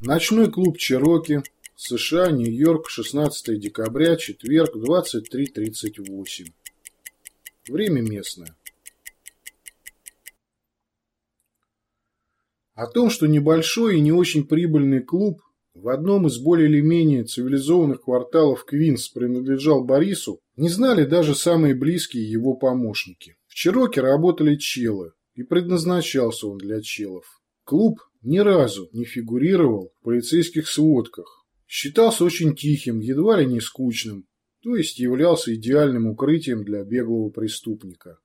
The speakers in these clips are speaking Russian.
Ночной клуб «Чероки», США, Нью-Йорк, 16 декабря, четверг, 23.38. Время местное. О том, что небольшой и не очень прибыльный клуб в одном из более или менее цивилизованных кварталов Квинс принадлежал Борису, не знали даже самые близкие его помощники. В Чероке работали челы, и предназначался он для челов. Клуб ни разу не фигурировал в полицейских сводках. Считался очень тихим, едва ли не скучным, то есть являлся идеальным укрытием для беглого преступника.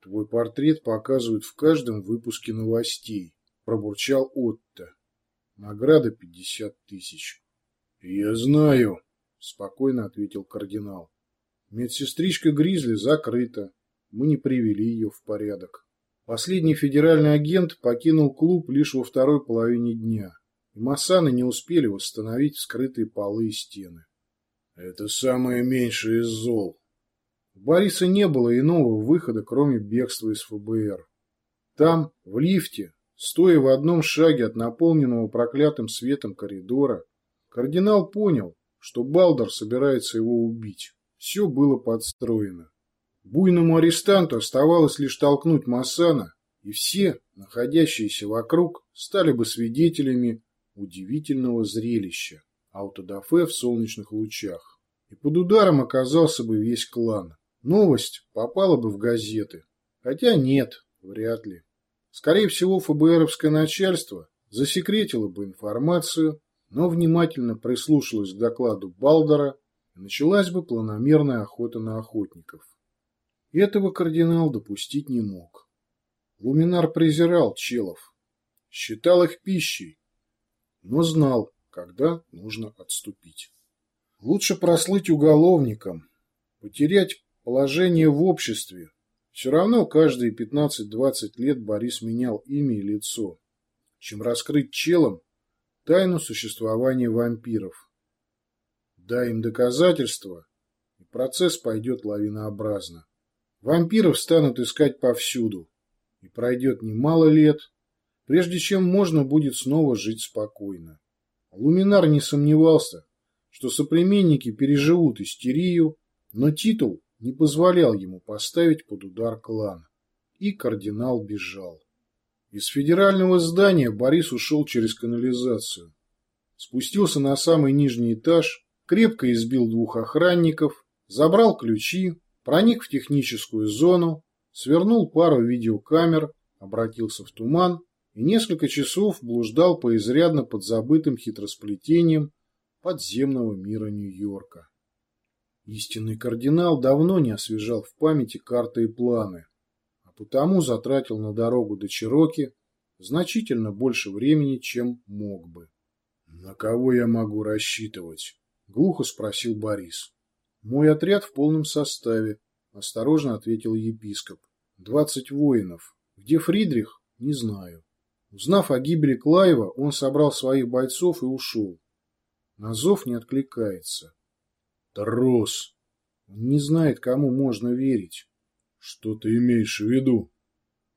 Твой портрет показывают в каждом выпуске новостей, пробурчал Отто. Награда пятьдесят тысяч. Я знаю, спокойно ответил кардинал. Медсестричка Гризли закрыта. Мы не привели ее в порядок. Последний федеральный агент покинул клуб лишь во второй половине дня, и Массаны не успели восстановить скрытые полы и стены. Это самое меньшее из зол. У Бориса не было иного выхода, кроме бегства из ФБР. Там, в лифте, стоя в одном шаге от наполненного проклятым светом коридора, кардинал понял, что Балдер собирается его убить. Все было подстроено. Буйному арестанту оставалось лишь толкнуть Массана, и все, находящиеся вокруг, стали бы свидетелями удивительного зрелища аутодафе в солнечных лучах. И под ударом оказался бы весь клан. Новость попала бы в газеты. Хотя нет, вряд ли. Скорее всего, ФБРовское начальство засекретило бы информацию, но внимательно прислушалось к докладу Балдера, и началась бы планомерная охота на охотников. Этого кардинал допустить не мог. Луминар презирал челов, считал их пищей, но знал, когда нужно отступить. Лучше прослыть уголовником, потерять положение в обществе. Все равно каждые 15-20 лет Борис менял имя и лицо, чем раскрыть челом тайну существования вампиров. Дай им доказательства, и процесс пойдет лавинообразно. Вампиров станут искать повсюду, и пройдет немало лет, прежде чем можно будет снова жить спокойно. Луминар не сомневался, что соплеменники переживут истерию, но титул не позволял ему поставить под удар клан. И кардинал бежал. Из федерального здания Борис ушел через канализацию. Спустился на самый нижний этаж, крепко избил двух охранников, забрал ключи, проник в техническую зону, свернул пару видеокамер, обратился в туман и несколько часов блуждал по изрядно подзабытым хитросплетениям подземного мира Нью-Йорка. Истинный кардинал давно не освежал в памяти карты и планы, а потому затратил на дорогу до Чироки значительно больше времени, чем мог бы. «На кого я могу рассчитывать?» – глухо спросил Борис. «Мой отряд в полном составе», – осторожно ответил епископ. «Двадцать воинов. Где Фридрих? Не знаю». Узнав о гибели Клайва, он собрал своих бойцов и ушел. На зов не откликается. Трус! Он не знает, кому можно верить. Что ты имеешь в виду?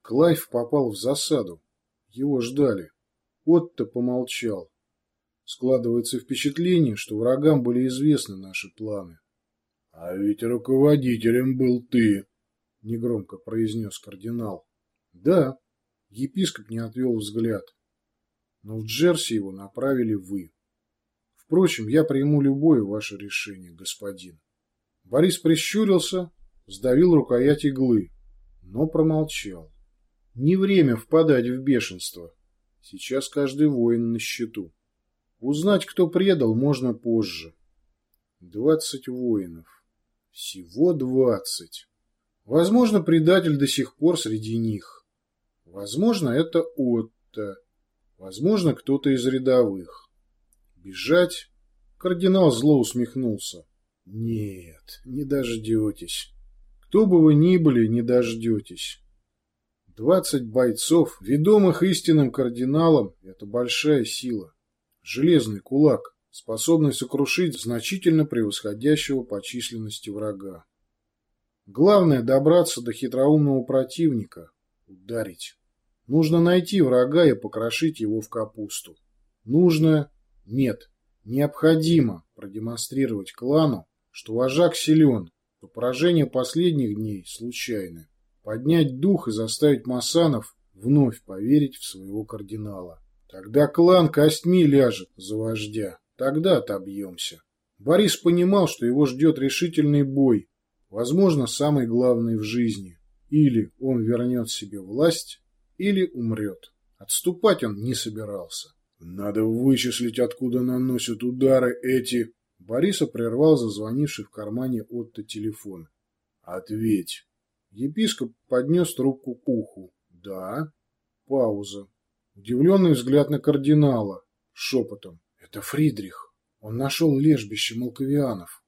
Клайв попал в засаду. Его ждали. Отто помолчал. Складывается впечатление, что врагам были известны наши планы. «А ведь руководителем был ты», — негромко произнес кардинал. «Да», — епископ не отвел взгляд. «Но в Джерси его направили вы. Впрочем, я приму любое ваше решение, господин». Борис прищурился, сдавил рукоять иглы, но промолчал. Не время впадать в бешенство. Сейчас каждый воин на счету. Узнать, кто предал, можно позже. Двадцать воинов. Всего двадцать. Возможно, предатель до сих пор среди них. Возможно, это Отто. Возможно, кто-то из рядовых. Бежать? Кардинал зло усмехнулся. Нет, не дождетесь. Кто бы вы ни были, не дождетесь. Двадцать бойцов, ведомых истинным кардиналом, это большая сила. Железный кулак способный сокрушить значительно превосходящего по численности врага. Главное добраться до хитроумного противника, ударить. Нужно найти врага и покрошить его в капусту. Нужно? Нет. Необходимо продемонстрировать клану, что вожак силен, то поражение последних дней случайны. Поднять дух и заставить Масанов вновь поверить в своего кардинала. Тогда клан костьми ляжет за вождя. Тогда отобьемся. Борис понимал, что его ждет решительный бой, возможно, самый главный в жизни. Или он вернет себе власть, или умрет. Отступать он не собирался. Надо вычислить, откуда наносят удары эти... Бориса прервал зазвонивший в кармане Отто телефон. «Ответь». Епископ поднес трубку к уху. «Да». Пауза. Удивленный взгляд на кардинала. Шепотом. «Это Фридрих. Он нашел лежбище молковианов».